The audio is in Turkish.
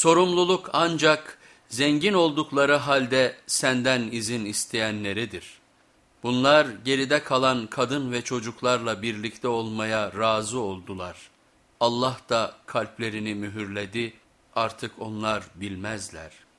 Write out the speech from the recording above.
Sorumluluk ancak zengin oldukları halde senden izin isteyenleridir. Bunlar geride kalan kadın ve çocuklarla birlikte olmaya razı oldular. Allah da kalplerini mühürledi artık onlar bilmezler.''